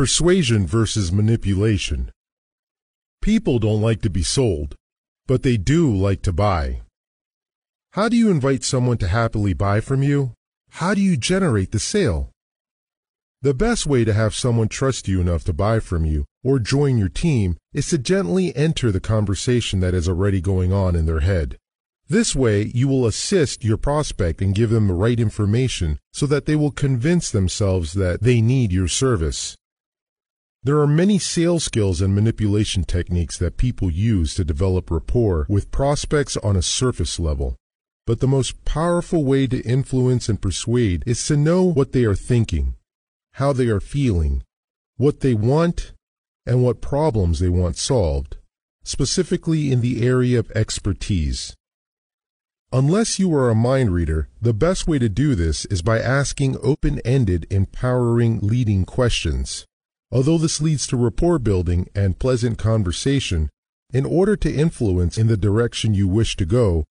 Persuasion versus manipulation. People don't like to be sold, but they do like to buy. How do you invite someone to happily buy from you? How do you generate the sale? The best way to have someone trust you enough to buy from you or join your team is to gently enter the conversation that is already going on in their head. This way, you will assist your prospect and give them the right information so that they will convince themselves that they need your service. There are many sales skills and manipulation techniques that people use to develop rapport with prospects on a surface level. But the most powerful way to influence and persuade is to know what they are thinking, how they are feeling, what they want, and what problems they want solved, specifically in the area of expertise. Unless you are a mind reader, the best way to do this is by asking open-ended, empowering, leading questions. Although this leads to rapport building and pleasant conversation, in order to influence in the direction you wish to go,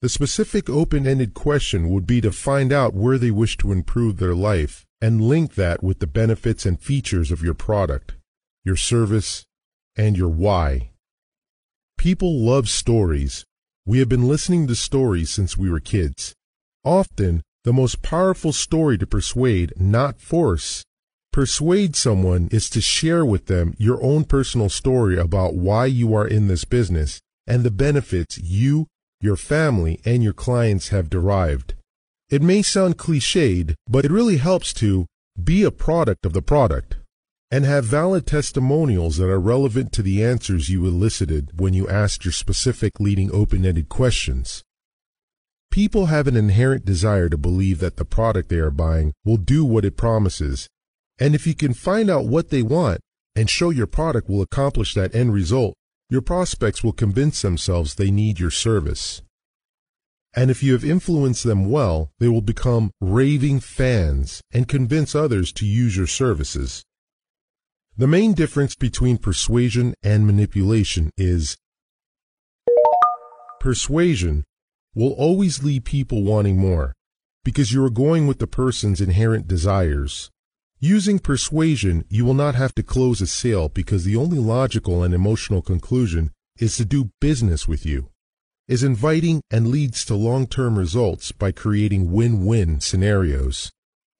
the specific open-ended question would be to find out where they wish to improve their life and link that with the benefits and features of your product, your service, and your why. People love stories. We have been listening to stories since we were kids. Often, the most powerful story to persuade, not force, Persuade someone is to share with them your own personal story about why you are in this business and the benefits you, your family, and your clients have derived. It may sound cliched, but it really helps to be a product of the product and have valid testimonials that are relevant to the answers you elicited when you asked your specific leading open-ended questions. People have an inherent desire to believe that the product they are buying will do what it promises and if you can find out what they want and show your product will accomplish that end result, your prospects will convince themselves they need your service. And if you have influenced them well, they will become raving fans and convince others to use your services. The main difference between persuasion and manipulation is persuasion will always leave people wanting more because you are going with the person's inherent desires. Using persuasion, you will not have to close a sale because the only logical and emotional conclusion is to do business with you. Is inviting and leads to long-term results by creating win-win scenarios.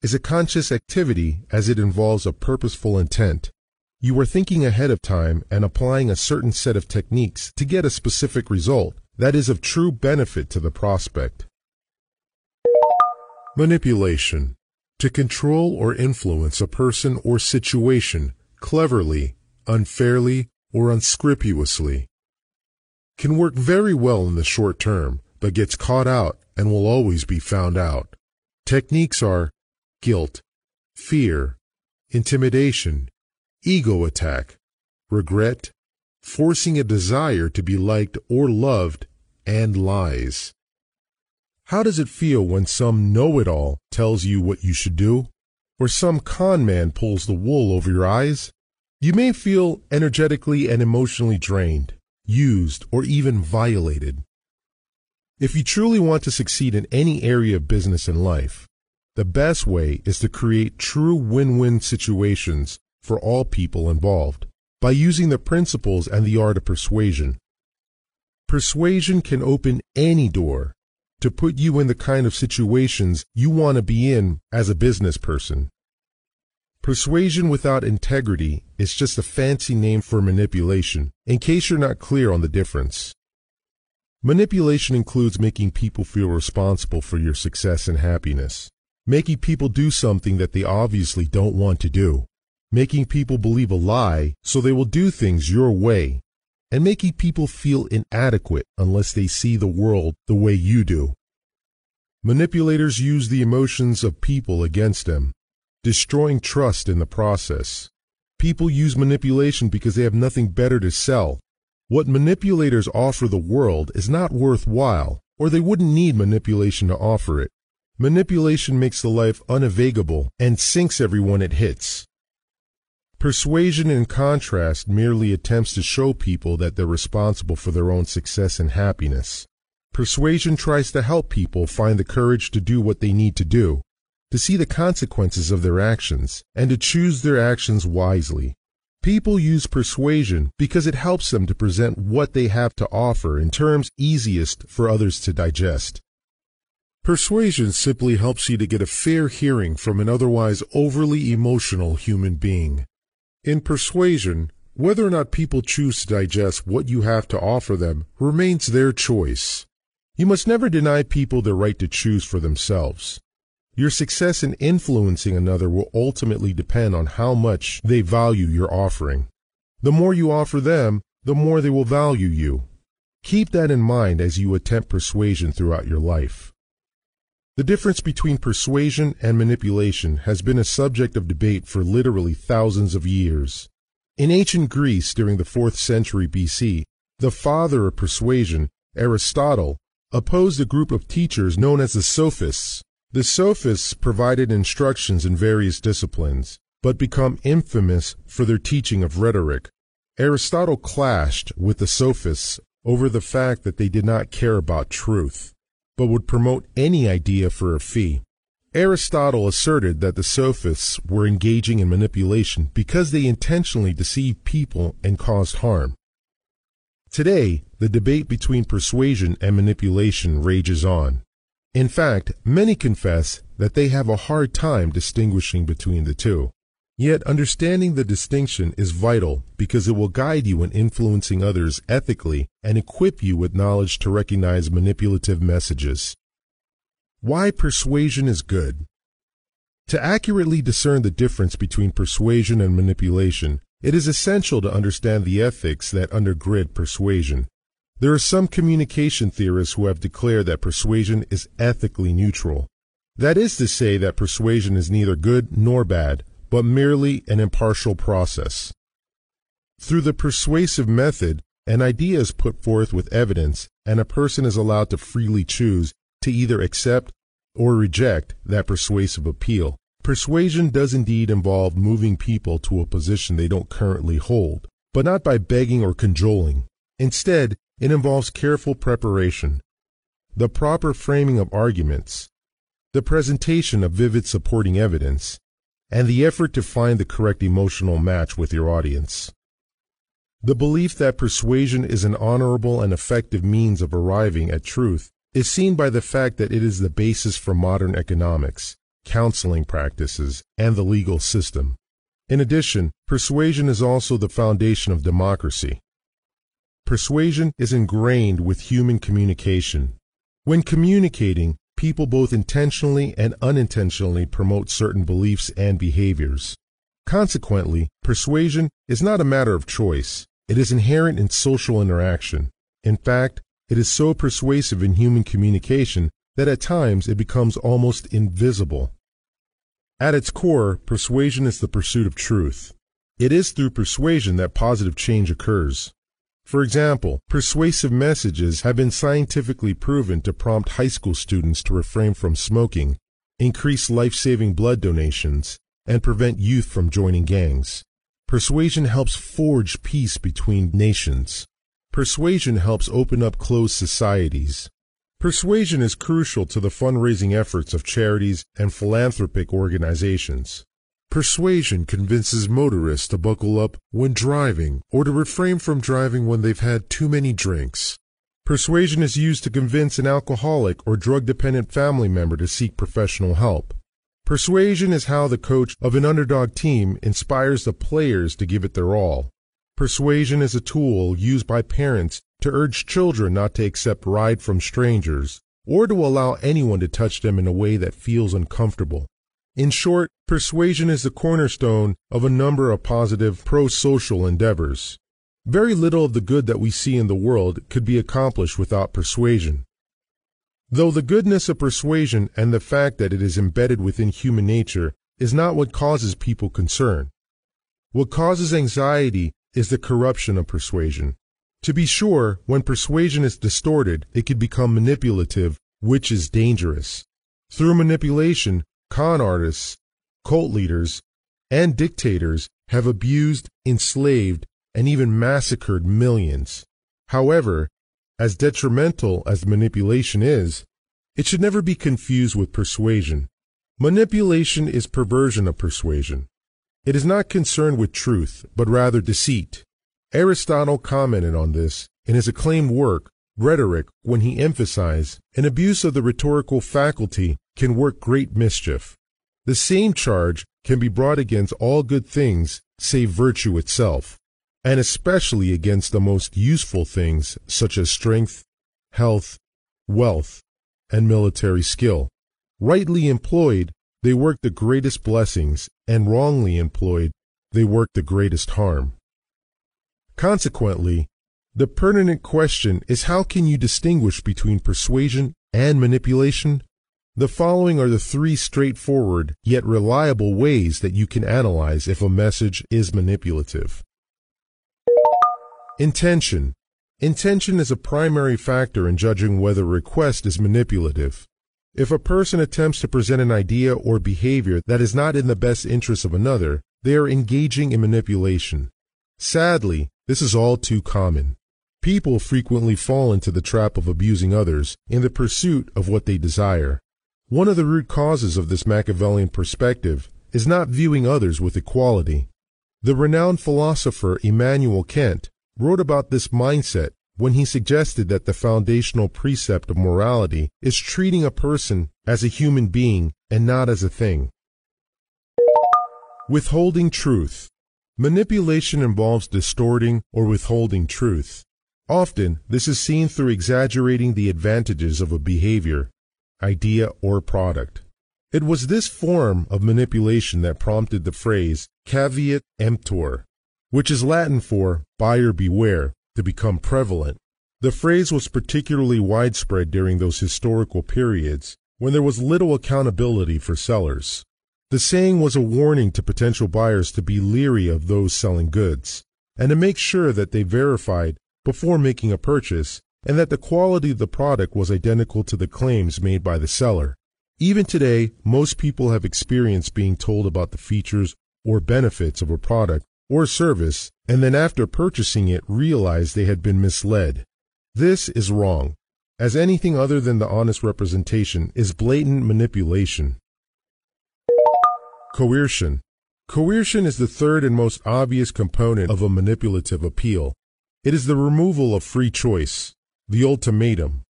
Is a conscious activity as it involves a purposeful intent. You are thinking ahead of time and applying a certain set of techniques to get a specific result that is of true benefit to the prospect. Manipulation to control or influence a person or situation cleverly, unfairly, or unscrupulously. Can work very well in the short term, but gets caught out and will always be found out. Techniques are guilt, fear, intimidation, ego attack, regret, forcing a desire to be liked or loved, and lies. How does it feel when some know-it-all tells you what you should do? Or some con man pulls the wool over your eyes? You may feel energetically and emotionally drained, used, or even violated. If you truly want to succeed in any area of business and life, the best way is to create true win-win situations for all people involved by using the principles and the art of persuasion. Persuasion can open any door to put you in the kind of situations you want to be in as a business person. Persuasion without integrity is just a fancy name for manipulation, in case you're not clear on the difference. Manipulation includes making people feel responsible for your success and happiness, making people do something that they obviously don't want to do, making people believe a lie so they will do things your way and making people feel inadequate unless they see the world the way you do. Manipulators use the emotions of people against them, destroying trust in the process. People use manipulation because they have nothing better to sell. What manipulators offer the world is not worthwhile, or they wouldn't need manipulation to offer it. Manipulation makes the life unavailable and sinks everyone it hits. Persuasion, in contrast, merely attempts to show people that they're responsible for their own success and happiness. Persuasion tries to help people find the courage to do what they need to do, to see the consequences of their actions, and to choose their actions wisely. People use persuasion because it helps them to present what they have to offer in terms easiest for others to digest. Persuasion simply helps you to get a fair hearing from an otherwise overly emotional human being. In persuasion, whether or not people choose to digest what you have to offer them remains their choice. You must never deny people their right to choose for themselves. Your success in influencing another will ultimately depend on how much they value your offering. The more you offer them, the more they will value you. Keep that in mind as you attempt persuasion throughout your life. The difference between persuasion and manipulation has been a subject of debate for literally thousands of years. In ancient Greece during the 4th century BC, the father of persuasion, Aristotle, opposed a group of teachers known as the sophists. The sophists provided instructions in various disciplines, but become infamous for their teaching of rhetoric. Aristotle clashed with the sophists over the fact that they did not care about truth, but would promote any idea for a fee. Aristotle asserted that the sophists were engaging in manipulation because they intentionally deceived people and caused harm. Today, the debate between persuasion and manipulation rages on. In fact, many confess that they have a hard time distinguishing between the two. Yet understanding the distinction is vital because it will guide you in influencing others ethically and equip you with knowledge to recognize manipulative messages. Why persuasion is good. To accurately discern the difference between persuasion and manipulation, it is essential to understand the ethics that undergird persuasion. There are some communication theorists who have declared that persuasion is ethically neutral. That is to say that persuasion is neither good nor bad, but merely an impartial process. Through the persuasive method, an idea is put forth with evidence, and a person is allowed to freely choose to either accept or reject that persuasive appeal. Persuasion does indeed involve moving people to a position they don't currently hold, but not by begging or cajoling. Instead, it involves careful preparation, the proper framing of arguments, the presentation of vivid supporting evidence, and the effort to find the correct emotional match with your audience. The belief that persuasion is an honorable and effective means of arriving at truth is seen by the fact that it is the basis for modern economics, counseling practices, and the legal system. In addition, persuasion is also the foundation of democracy. Persuasion is ingrained with human communication. When communicating, people both intentionally and unintentionally promote certain beliefs and behaviors. Consequently, persuasion is not a matter of choice. It is inherent in social interaction. In fact, it is so persuasive in human communication that at times it becomes almost invisible. At its core, persuasion is the pursuit of truth. It is through persuasion that positive change occurs. For example, persuasive messages have been scientifically proven to prompt high school students to refrain from smoking, increase life saving blood donations, and prevent youth from joining gangs. Persuasion helps forge peace between nations. Persuasion helps open up closed societies. Persuasion is crucial to the fundraising efforts of charities and philanthropic organizations. Persuasion convinces motorists to buckle up when driving or to refrain from driving when they've had too many drinks. Persuasion is used to convince an alcoholic or drug dependent family member to seek professional help. Persuasion is how the coach of an underdog team inspires the players to give it their all. Persuasion is a tool used by parents to urge children not to accept ride from strangers or to allow anyone to touch them in a way that feels uncomfortable. In short, persuasion is the cornerstone of a number of positive pro-social endeavors. Very little of the good that we see in the world could be accomplished without persuasion. Though the goodness of persuasion and the fact that it is embedded within human nature is not what causes people concern. What causes anxiety is the corruption of persuasion. To be sure, when persuasion is distorted, it can become manipulative, which is dangerous. Through manipulation, con artists, cult leaders, and dictators have abused, enslaved, and even massacred millions. However, as detrimental as manipulation is, it should never be confused with persuasion. Manipulation is perversion of persuasion. It is not concerned with truth, but rather deceit. Aristotle commented on this in his acclaimed work, Rhetoric, when he emphasized an abuse of the rhetorical faculty can work great mischief. The same charge can be brought against all good things save virtue itself, and especially against the most useful things such as strength, health, wealth, and military skill. Rightly employed, they work the greatest blessings, and wrongly employed, they work the greatest harm. Consequently, the pertinent question is how can you distinguish between persuasion and manipulation? The following are the three straightforward yet reliable ways that you can analyze if a message is manipulative. Intention. Intention is a primary factor in judging whether a request is manipulative. If a person attempts to present an idea or behavior that is not in the best interest of another, they are engaging in manipulation. Sadly, this is all too common. People frequently fall into the trap of abusing others in the pursuit of what they desire. One of the root causes of this Machiavellian perspective is not viewing others with equality. The renowned philosopher Immanuel Kant wrote about this mindset when he suggested that the foundational precept of morality is treating a person as a human being and not as a thing. Withholding truth. Manipulation involves distorting or withholding truth. Often, this is seen through exaggerating the advantages of a behavior idea, or product. It was this form of manipulation that prompted the phrase caveat emptor, which is Latin for buyer beware, to become prevalent. The phrase was particularly widespread during those historical periods when there was little accountability for sellers. The saying was a warning to potential buyers to be leery of those selling goods and to make sure that they verified before making a purchase and that the quality of the product was identical to the claims made by the seller. Even today, most people have experienced being told about the features or benefits of a product or service and then after purchasing it realize they had been misled. This is wrong, as anything other than the honest representation is blatant manipulation. Coercion. Coercion is the third and most obvious component of a manipulative appeal. It is the removal of free choice the ultimatum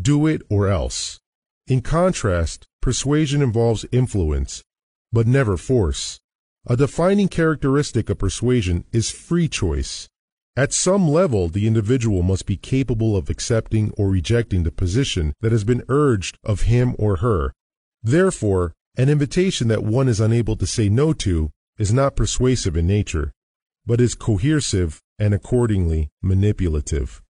do it or else. In contrast, persuasion involves influence, but never force. A defining characteristic of persuasion is free choice. At some level, the individual must be capable of accepting or rejecting the position that has been urged of him or her. Therefore, an invitation that one is unable to say no to is not persuasive in nature, but is coercive and accordingly manipulative.